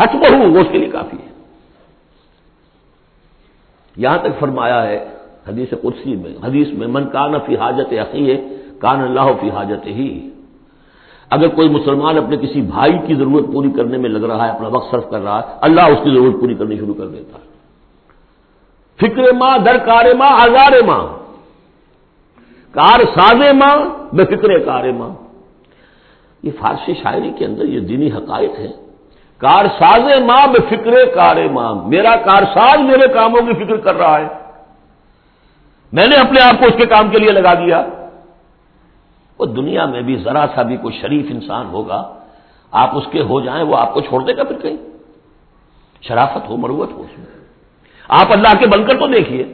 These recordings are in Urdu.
حق بہو وہ اس کے لیے کافی ہے۔ یہاں تک فرمایا ہے حدیث قدسی میں، حدیث میں، من کان فی حاجت عقی ہے کان اللہ فی حاجت ہی۔ اگر کوئی مسلمان اپنے کسی بھائی کی ضرورت پوری کرنے میں لگ رہا ہے، اپنا وقت صرف کر رہا ہے، اللہ اس کی ضرورت پوری کرنی شروع کر دیتا ہے۔ فکر ماں در کار ماں ہزار ماں۔ کار ساز ماں، بے فکر کار ماں۔ یہ فارسی شاعری کے اندر یہ دینی حقائق ہے کار ساز ماں بے فکر کار ماں میرا کار ساز میرے کاموں کی فکر کر رہا ہے۔ میں نے اپنے آپ کو اس کے کام کے لیے لگا دیا۔ وہ دنیا میں بھی ذرا سا بھی کوئی شریف انسان ہوگا۔ آپ اس کے ہو جائیں، وہ آپ کو چھوڑ دے گا پھر کہیں۔ شرافت ہو، مروت ہو اس میں۔ آپ اللہ کے بن کر تو دیکھیے۔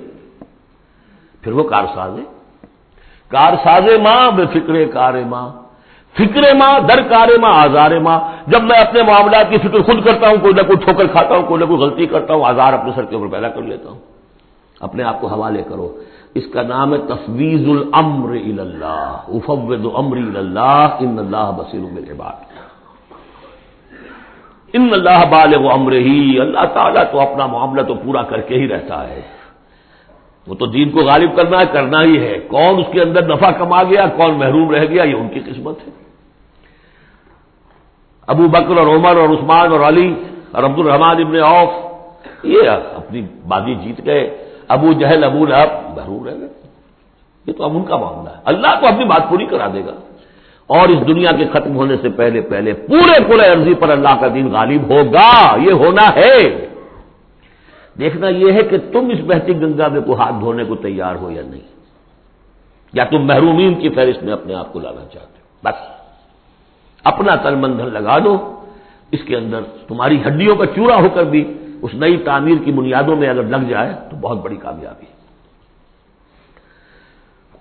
پھر وہ کار ساز ماں بے فکر کار ماں فکر ماں در کار ماں آزار ماں۔ جب میں اپنے معاملات کی فکر خود کرتا ہوں، کوئی نہ کوئی ٹھوکر کھاتا ہوں، کوئی نہ کوئی غلطی کرتا ہوں، آزار اپنے سر کے اوپر پیدا کر لیتا ہوں۔ اپنے آپ کو حوالے کرو۔ اس کا نام ہے تفویض الامر اللہ افوض امر اللہ ان اللہ بصیر العباد ان اللہ بالغ امر ہی اللہ تعالیٰ تو اپنا معاملہ تو پورا کر کے ہی رہتا ہے۔ وہ تو دین کو غالب کرنا ہے کرنا ہی ہے۔ کون اس کے اندر نفع کما گیا، کون محروم رہ گیا، یہ ان کی قسمت ہے۔ ابو بکر اور عمر اور عثمان اور علی اور عبد الرحمان ابن عوف، یہ اپنی بازی جیت گئے۔ ابو جہل، ابو لہب محروم رہ گئے۔ یہ تو اب ان کا معاملہ ہے۔ اللہ تو اپنی بات پوری کرا دے گا۔ اور اس دنیا کے ختم ہونے سے پہلے پہلے پورے پورے عرضی پر اللہ کا دین غالب ہوگا۔ یہ ہونا ہے۔ دیکھنا یہ ہے کہ تم اس بہتی گنگا میں کو ہاتھ دھونے کو تیار ہو یا نہیں۔ یا تم محرومین کی فہرست میں اپنے آپ کو لانا چاہتے ہو۔ بس۔ اپنا تل مندھن لگا دو۔ اس کے اندر تمہاری ہڈیوں کا چورا ہو کر بھی اس نئی تعمیر کی بنیادوں میں اگر لگ جائے تو بہت بڑی کامیابی۔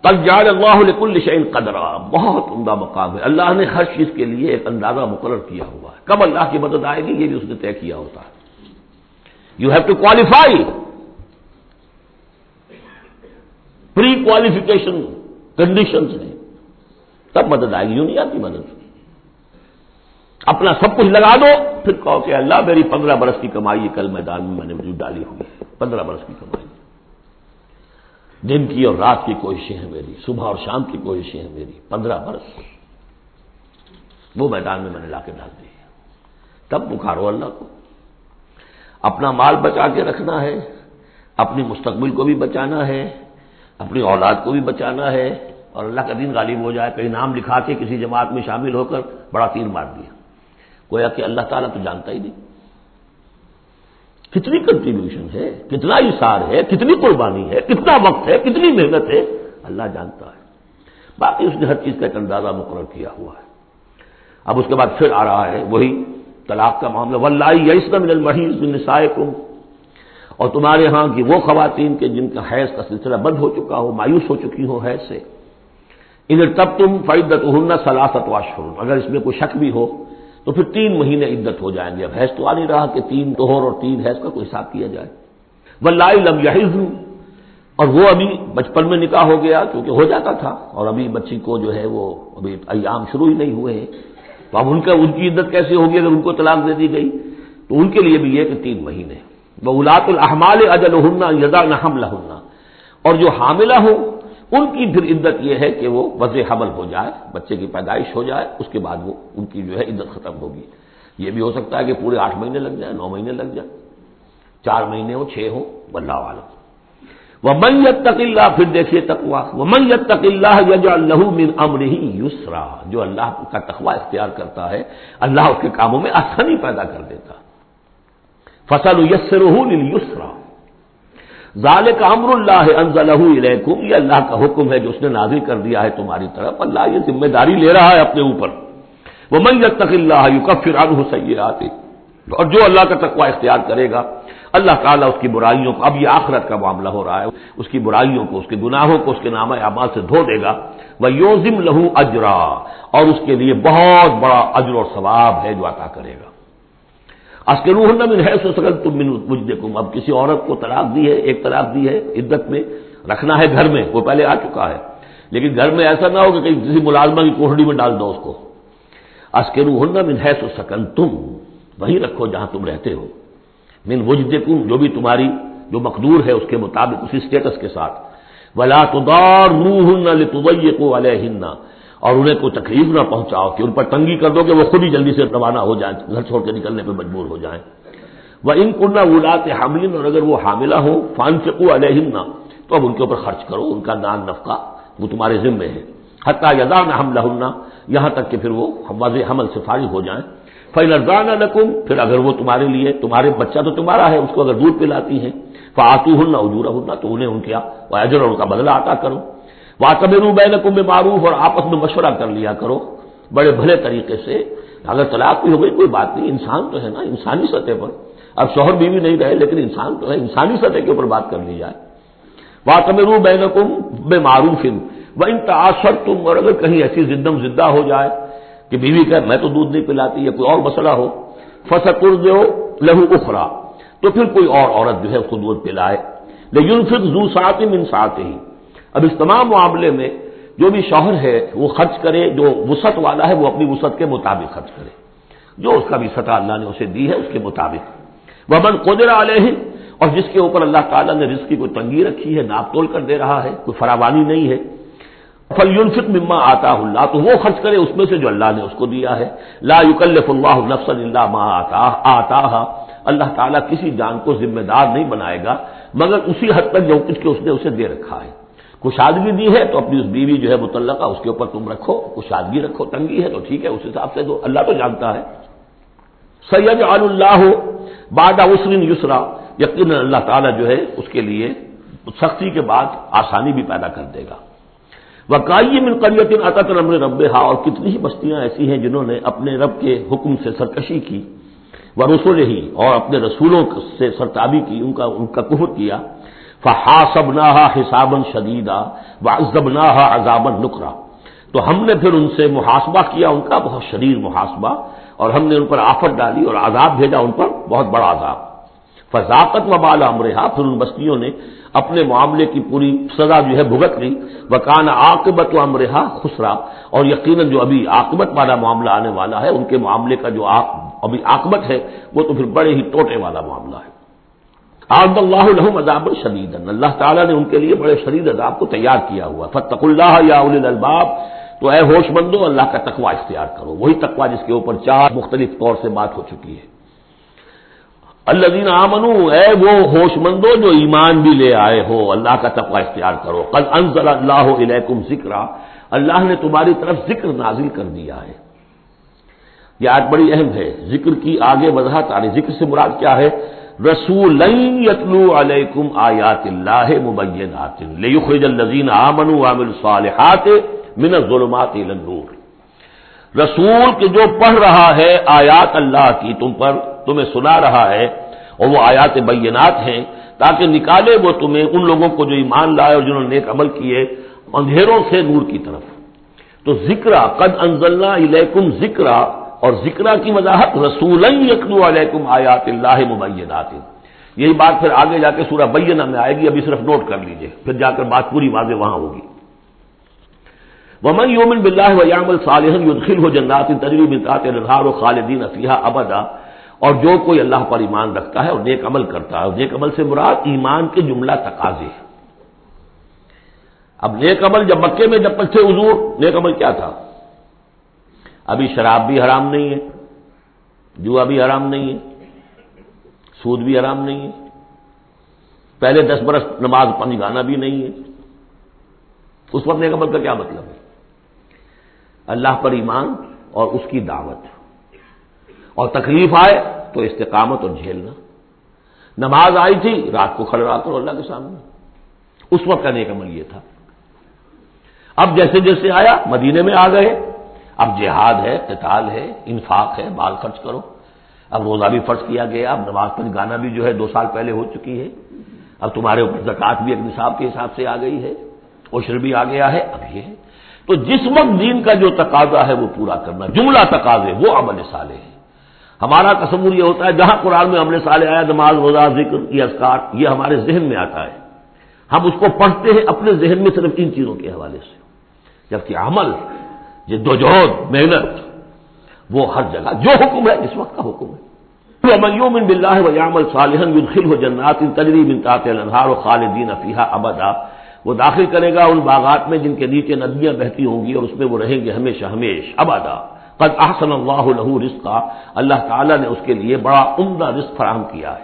کل جال اللہ کل شعین قدرا۔ بہت عمدہ مقام ہے۔ اللہ نے ہر چیز کے لیے ایک اندازہ مقرر کیا ہوا ہے۔ کب اللہ کی مدد آئے گی یہ بھی اس نے طے کیا ہوتا ہے۔ You have to qualify pre qualification condition ہیں تب مدد آئے گی۔ یوں نہیں آتی مدد۔ اپنا سب کچھ لگا دو، پھر کہو کہ اللہ میری پندرہ برس کی کمائی کل میدان میں میں نے وجود ڈالی ہوئی پندرہ برس کی کمائی۔ دن کی اور رات کی کوششیں ہیں میری، صبح اور شام کی کوششیں ہیں میری، پندرہ برس۔ وہ میدان میں میں نے لا کے ڈال دی۔ تب بخارو اللہ کو۔ اپنا مال بچا کے رکھنا ہے، اپنی مستقبل کو بھی بچانا ہے، اپنی اولاد کو بھی بچانا ہے اور اللہ کا دین غالب ہو جائے، کہیں نام لکھا کے کسی جماعت میں شامل ہو کر بڑا تیر مار دیا۔ گویا کہ اللہ تعالیٰ تو جانتا ہی نہیں۔ کتنی کنٹریبیوشن ہے، کتنا اشار ہے، کتنی قربانی ہے، کتنا وقت ہے، کتنی محنت ہے، اللہ جانتا ہے۔ باقی اس نے ہر چیز کا ایک اندازہ مقرر کیا ہوا ہے۔ اب اس کے بعد پھر آ رہا ہے وہی طلاق کا معاملہ۔ ولائی نسائے کم اور تمہارے ہاں کی وہ خواتین کے جن کا حیض کا سلسلہ بند ہو چکا ہو، مایوس ہو چکی ہو حیض سے۔ ادھر تب تم فائدت ہننا سلاست واشر اگر اس میں کوئی شک بھی ہو تو پھر تین مہینے عدت ہو جائیں گے۔ اب حیض تو آ نہیں رہا کہ تین توہر اور تین حیض کا کوئی حساب کیا جائے۔ ولائی لم یحز اور وہ ابھی بچپن میں نکاح ہو گیا کیونکہ ہو جاتا تھا۔ اور ابھی بچی کو جو ہے وہ ابھی ایام شروع ہی نہیں ہوئے ہیں۔ تو اب ان کا ان کی عدت کیسے ہوگی اگر ان کو طلاق دے دی گئی؟ تو ان کے لیے بھی یہ کہ تین مہینے۔ وہ الاط الحمال اجل ہننا یدا نحم لہنا اور جو حاملہ ہو ان کی پھر عدت یہ ہے کہ وہ وضع حمل ہو جائے، بچے کی پیدائش ہو جائے، اس کے بعد وہ ان کی جو ہے عدت ختم ہوگی۔ یہ بھی ہو سکتا ہے کہ پورے آٹھ مہینے لگ جائیں، نو مہینے لگ جائیں۔ چار مہینے ہو چھ ہو بلّہ والا وہ میت تک اللہ پھر دیکھیے تقوا وہ میت تک اللہ یج اللہ من امر ہی یسرا جو اللہ کا تقوا اختیار کرتا ہے، اللہ اس کے کاموں میں آسانی پیدا کر دیتا۔ فصل یسر یسرا ظال کا امر اللہ انزلہ علیکم یہ اللہ کا حکم ہے جو اس نے نازل کر دیا ہے تمہاری طرف، اللہ یہ ذمہ داری لے رہا ہے اپنے اوپر۔ وہ من تک اللہ یو کفر عنہ سیئاتی۔ اور جو اللہ کا تقوی اختیار کرے گا، اللہ تعالیٰ اس کی برائیوں کو، اب یہ آخرت کا معاملہ ہو رہا ہے، اس کی برائیوں کو، اس کے گناہوں کو، اس کے نام اعمال سے دھو دے گا۔ وہ یوزم لہو اجرا اور اس کے لیے بہت بڑا اجر اور ثواب ہے جو عطا کرے گا۔ روح من ہے سکل تم مجھ دیکھوں اب کسی عورت کو طلاق دی ہے، ایک طلاق دی ہے عدت میں، رکھنا ہے گھر میں، وہ پہلے آ چکا ہے۔ لیکن گھر میں ایسا نہ ہو کہ کسی ملازمہ کی کوہڑی میں ڈال دو اس کو۔ اسکرو من ہے سو سکل تم وہیں رکھو جہاں تم رہتے ہو۔ من وجد جو بھی تمہاری، جو مقدور ہے، اس کے مطابق، اسی اسٹیٹس کے ساتھ۔ ولا تدار روح نہ کو اور انہیں کوئی تکلیف نہ پہنچاؤ کہ ان پر تنگی کر دو کہ وہ خود ہی جلدی سے روانہ ہو جائیں، گھر چھوڑ کے نکلنے پہ مجبور ہو جائیں۔ وہ ان کنہ اولاد حاملین اور اگر وہ حاملہ ہو فان چکو علیہ تو اب ان کے اوپر خرچ کرو، ان کا نان نفقہ وہ تمہارے ذمے ہے۔ حتیٰ یزا نہ ہم لہنا یہاں تک کہ پھر وہ واضح حمل سے فارغ ہو جائیں۔ فی نرزان نقم پھر اگر وہ تمہارے لیے، تمہارے بچہ تو تمہارا ہے، اس کو اگر دودھ پلاتی ہیں فاتو ہننا اجورا ہننا تو انہیں ان کیا اجر ان کا بدلہ آتا کرو۔ واقبر بین میں معروف اور آپس میں مشورہ کر لیا کرو۔ بڑے بھلے طریقے سے۔ اگر طلاق بھی ہو گئی، کوئی بات نہیں، انسان تو ہے نا، انسانی سطح پر۔ اب شوہر بیوی نہیں رہے، لیکن انسان تو ہے، انسانی سطح کے اوپر بات کر لی جائے۔ واقبر بین بے معروف وہ ان تاثر تم اور اگر کہیں ایسی زدم زدہ ہو جائے کہ بیوی کہ میں تو دودھ نہیں پلاتی یا کوئی اور مسئلہ ہو فصر دو لہو اخرا تو پھر کوئی اور عورت جو ہے اس کو دودھ پلائے۔ لیکن پھر زو سات ہی اب اس تمام معاملے میں جو بھی شوہر ہے وہ خرچ کرے، جو وسعت والا ہے وہ اپنی وسعت کے مطابق خرچ کرے۔ جو اس کا بھی سطح اللہ نے اسے دی ہے، اس کے مطابق۔ وہ من قدر علیہ اور جس کے اوپر اللہ تعالیٰ نے رزق کی کوئی تنگی رکھی ہے، ناپ تول کر دے رہا ہے، کوئی فراوانی نہیں ہے۔ فلیونفت مما آتا اللہ تو وہ خرچ کرے اس میں سے جو اللہ نے اس کو دیا ہے۔ لا یکلف اللہ نفس اللہ ما آتا آتا اللہ تعالیٰ کسی جان کو ذمہ دار نہیں بنائے گا، مگر اسی حد تک جو کچھ کے اس نے اسے دے رکھا ہے۔ کشادگی دی ہے تو اپنی اس بیوی جو ہے متعلقہ اس کے اوپر تم رکھو، کشادگی رکھو، تنگی ہے تو ٹھیک ہے، اس حساب سے تو اللہ تو جانتا ہے۔ سید اللہ بادہ اسرین یسرا یقین اللہ تعالیٰ جو ہے اس کے لیے سختی کے بعد آسانی بھی پیدا کر دے گا۔ وکائی من قریت عطت رب رب ہا اور کتنی ہی بستیاں ایسی ہیں جنہوں نے اپنے رب کے حکم سے سرکشی کی۔ وہ رسول ہی اور اپنے رسولوں سے سرتابی کی، ان کا ان کا کفر کیا۔ فہا سب نہ حسابن شدیدہ و ازب نہ عذابن نکرا۔ تو ہم نے پھر ان سے محاسبہ کیا، ان کا بہت شریر محاسبہ، اور ہم نے ان پر آفت ڈالی اور عذاب بھیجا ان پر بہت بڑا عذاب۔ فضاقت و امرحا پھر ان بستیوں نے اپنے معاملے کی پوری سزا جو ہے بھگت لی۔ وکان عاقبت و امرحا خسرا، اور یقیناً جو ابھی عاقبت والا معاملہ آنے والا ہے، ان کے معاملے کا جو ابھی عاقبت ہے، وہ تو پھر بڑے ہی ٹوٹے والا معاملہ ہے۔ آب اللہ الحم عذاب شدید اللہ تعالیٰ نے ان کے لیے بڑے شدید عذاب کو تیار کیا ہوا۔ فتق اللہ یا الباب تو اے ہوش مندو، اللہ کا تقوا اختیار کرو۔ وہی تقوا جس کے اوپر چار مختلف طور سے بات ہو چکی ہے۔ اللہ دین آمنو، اے وہ ہوش مندو جو ایمان بھی لے آئے ہو، اللہ کا تقوا اختیار کرو۔ کل انزل اللہ علیکم ذکر اللہ نے تمہاری طرف ذکر نازل کر دیا ہے۔ یہ آج بڑی اہم ہے۔ ذکر کی آگے وضاحت آ رہی ذکر سے مراد کیا ہے؟ رسول یتلو علیکم آیات اللہ مبینات لیخرج الذین آمنوا وعملوا الصالحات من الظلمات الى النور۔ رسول کے جو پڑھ رہا ہے آیات اللہ کی تم پر تمہیں سنا رہا ہے اور وہ آیات بینات ہیں تاکہ نکالے وہ تمہیں ان لوگوں کو جو ایمان لائے اور جنہوں نے نیک عمل کیے اندھیروں سے نور کی طرف۔ تو ذکر قد انزلنا الیکم ذکر اور ذکر کی وضاحت رسول یقلو علیکم آیات اللہ مبینات۔ یہی بات پھر آگے جا کے سورہ بینہ میں آئے گی، ابھی صرف نوٹ کر لیجیے، پھر جا کر بات پوری واضح وہاں ہوگی۔ ومن یومن بلّہ ویام الصالح یدخل ہو جنات تجریب و خالدین فیحہ ابدا اور جو کوئی اللہ پر ایمان رکھتا ہے اور نیک عمل کرتا ہے، اور نیک عمل سے مراد ایمان کے جملہ تقاضے۔ اب نیک عمل جب مکے میں جب تک حضور، نیک عمل کیا تھا؟ ابھی شراب بھی حرام نہیں ہے، جوا بھی حرام نہیں ہے، سود بھی حرام نہیں ہے۔ پہلے دس برس نماز پنج گانا بھی نہیں ہے۔ اس وقت نیک عمل کا کیا مطلب؟ ہے اللہ پر ایمان اور اس کی دعوت۔ اور تکلیف آئے تو استقامت اور جھیلنا۔ نماز آئی تھی، رات کو کھڑا کرو اللہ کے سامنے۔ اس وقت کا نیک عمل یہ تھا۔ اب جیسے جیسے آیا، مدینے میں آ گئے۔ اب جہاد ہے، قتال ہے، انفاق ہے، مال خرچ کرو۔ اب روزہ بھی فرض کیا گیا، اب نماز پر گانا بھی جو ہے دو سال پہلے ہو چکی ہے۔ اب تمہارے اوپر زکات بھی ایک نصاب کے حساب سے آ گئی ہے، عشر بھی آ گیا ہے، اب یہ۔ ہے تو جس وقت دین کا جو تقاضا ہے وہ پورا کرنا، جملہ تقاضے، وہ عمل سالے ہے۔ ہمارا تصور یہ ہوتا ہے، جہاں قرآن میں عمل سالے آیا، نماز، روزہ، ذکر، یہ اسکار یہ ہمارے ذہن میں آتا ہے۔ ہم اس کو پڑھتے ہیں اپنے ذہن میں صرف ان چیزوں کے حوالے سے۔ جبکہ عمل یہ دو جہد محنت۔ وہ ہر جگہ، جو حکم ہے، اس وقت کا حکم ہے۔ من بلّہ ویام الصالحن يدخله جنات تجری من تحت الانہار خالدین فیہا ابدا۔ وہ داخل کرے گا ان باغات میں جن کے نیچے ندیاں بہتی ہوں گی اور اس میں وہ رہیں گے ہمیشہ ہمیش، ابدا۔ قد احسن اللہ له رزقا۔ اللہ تعالیٰ نے اس کے لیے بڑا عمدہ رزق فراہم کیا ہے۔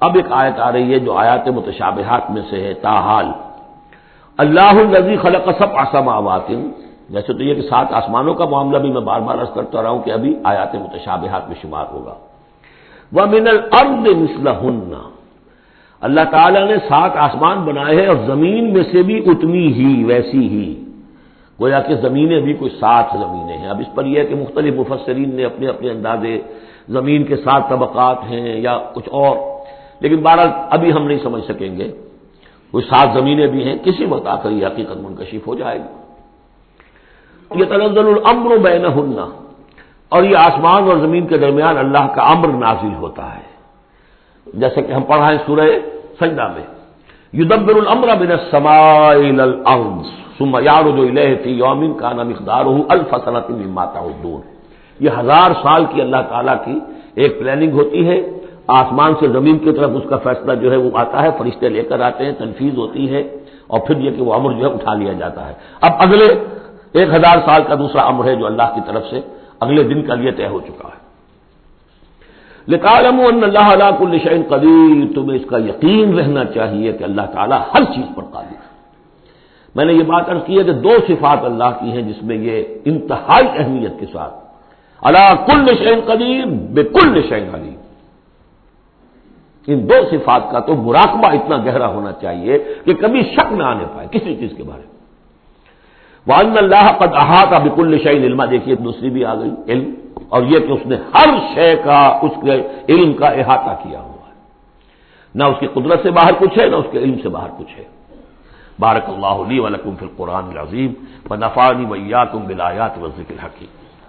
اب ایک آیت آ رہی ہے جو آیات متشابہات میں سے ہے، تاحال۔ اللہ الزی خلق سب آسام آواتن جیسے تو یہ کہ سات آسمانوں کا معاملہ بھی میں بار بار عرض کرتا رہا ہوں کہ ابھی آیات متشابہات میں شمار ہوگا۔ وہ من الارض مثلہن اللہ تعالیٰ نے سات آسمان بنائے ہیں اور زمین میں سے بھی اتنی ہی، ویسی ہی۔ گویا کہ زمینیں بھی کوئی سات زمینیں ہیں۔ اب اس پر یہ ہے کہ مختلف مفسرین نے اپنے اپنے اندازے زمین کے سات طبقات ہیں یا کچھ اور۔ لیکن بہرحال ابھی ہم نہیں سمجھ سکیں گے۔ کوئی سات زمینیں بھی ہیں، کسی وقت آ کر یہ حقیقت منکشف ہو جائے گی۔ یہ تنزل الامر بین اور یہ آسمان اور زمین کے درمیان اللہ کا امر نازل ہوتا ہے۔ جیسے کہ ہم پڑھائیں سورہ سجدہ میں۔ یدبر الامر بن السماء الى الارض ثم يعرج الیہ فی یوم کان مقدارہ الف سنۃ مما تعدون۔ یہ ہزار سال کی اللہ تعالی کی ایک پلاننگ ہوتی ہے۔ آسمان سے زمین کی طرف اس کا فیصلہ جو ہے وہ آتا ہے، فرشتے لے کر آتے ہیں تنفیز ہوتی ہے اور پھر یہ کہ وہ امر جو ہے اٹھا لیا جاتا ہے۔ اب اگلے ایک ہزار سال کا دوسرا امر ہے جو اللہ کی طرف سے اگلے دن کا لیے طے ہو چکا ہے۔ لکالم اللہ علیہ الشین قدیر تمہیں اس کا یقین رہنا چاہیے کہ اللہ تعالیٰ ہر چیز پر قادر ہے۔ میں نے یہ بات ارض کی ہے کہ دو صفات اللہ کی ہیں جس میں یہ انتہائی اہمیت کے ساتھ۔ اللہ کل شین قدیر بے کل شین علیم ان دو صفات کا تو مراقبہ اتنا گہرا ہونا چاہیے کہ کبھی شک نہ آنے پائے کسی چیز کے بارے میں۔ وان اللہ قد احاطہ بکل شعین علما۔ دیکھیے دوسری بھی آ گئی، علم۔ اور یہ کہ اس نے ہر شے کا، اس کے علم کا احاطہ کیا ہوا ہے۔ نہ اس کی قدرت سے باہر کچھ ہے، نہ اس کے علم سے باہر کچھ ہے۔ بارک اللہ علی ولکم فی القرآن العظیم۔ و نفانی ویا تم بلایات و ذکر حقیق